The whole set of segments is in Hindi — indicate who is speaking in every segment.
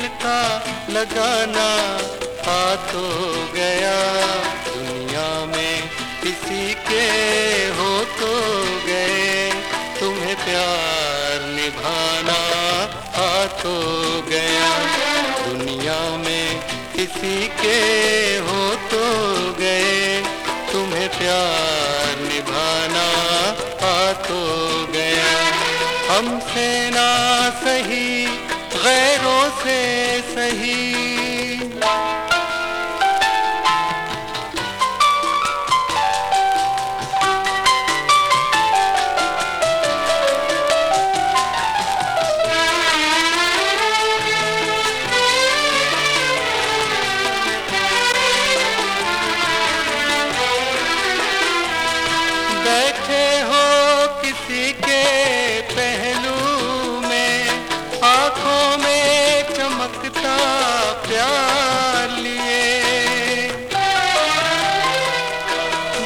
Speaker 1: दिल का लगाना आ तो गया। दुनिया में किसी के हो तो गए। तुम्हें प्यार निभाना आ तो गया। दुनिया में किसी के हो तो गए। तुम्हें प्यार निभाना आ तो गया। हमसे ना सही गैरों से सही लिए।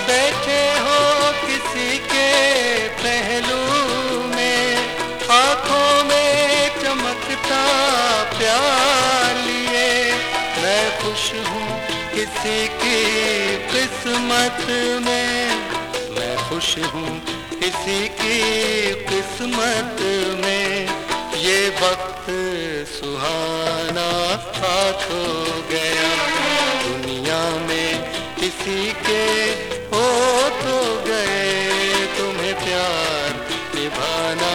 Speaker 1: बैठे हो किसी के पहलू में, आँखों में चमकता प्यार लिए। मैं खुश हूँ किसी की किस्मत में। मैं खुश हूँ किसी की किस्मत में। ये वक्त सुहाना साथ हो गया। दुनिया में किसी के हो तो गए। तुम्हें प्यार निभाना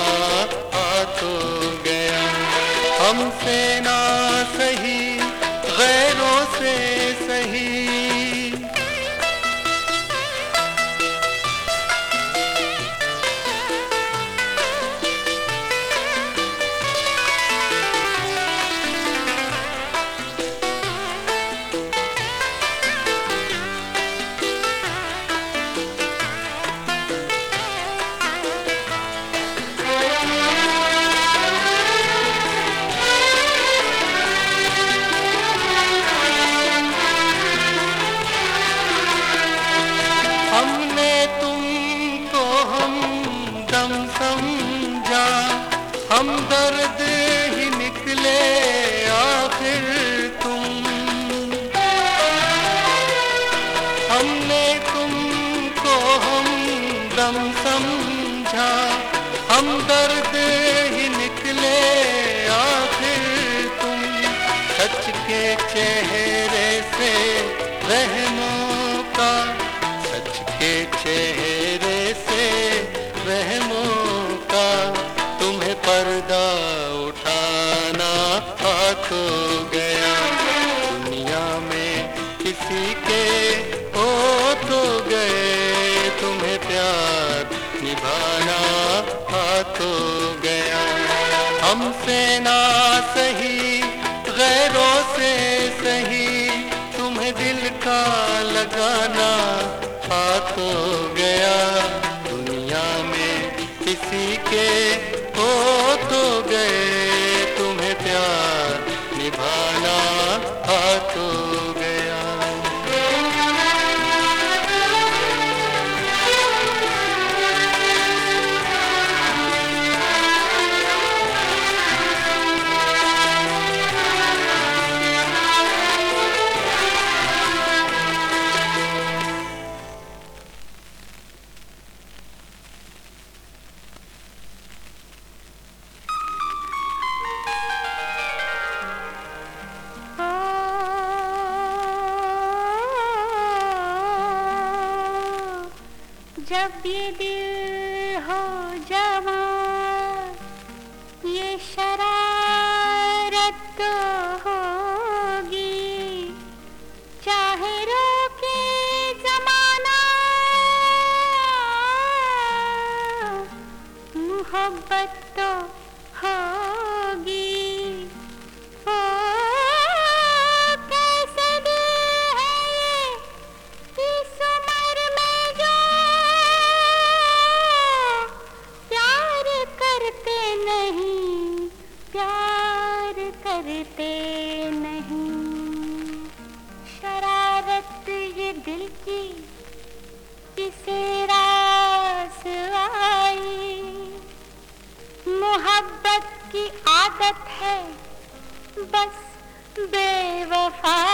Speaker 1: हाथ हो गया। हमसे किसी के हो तो गए तुम्हें प्यार निभाना हाथ हो गया। हमसे ना सही, गैरों से सही, तुम्हें दिल का लगाना हाथ हो गया।
Speaker 2: जब ये दिल हो जवान वफा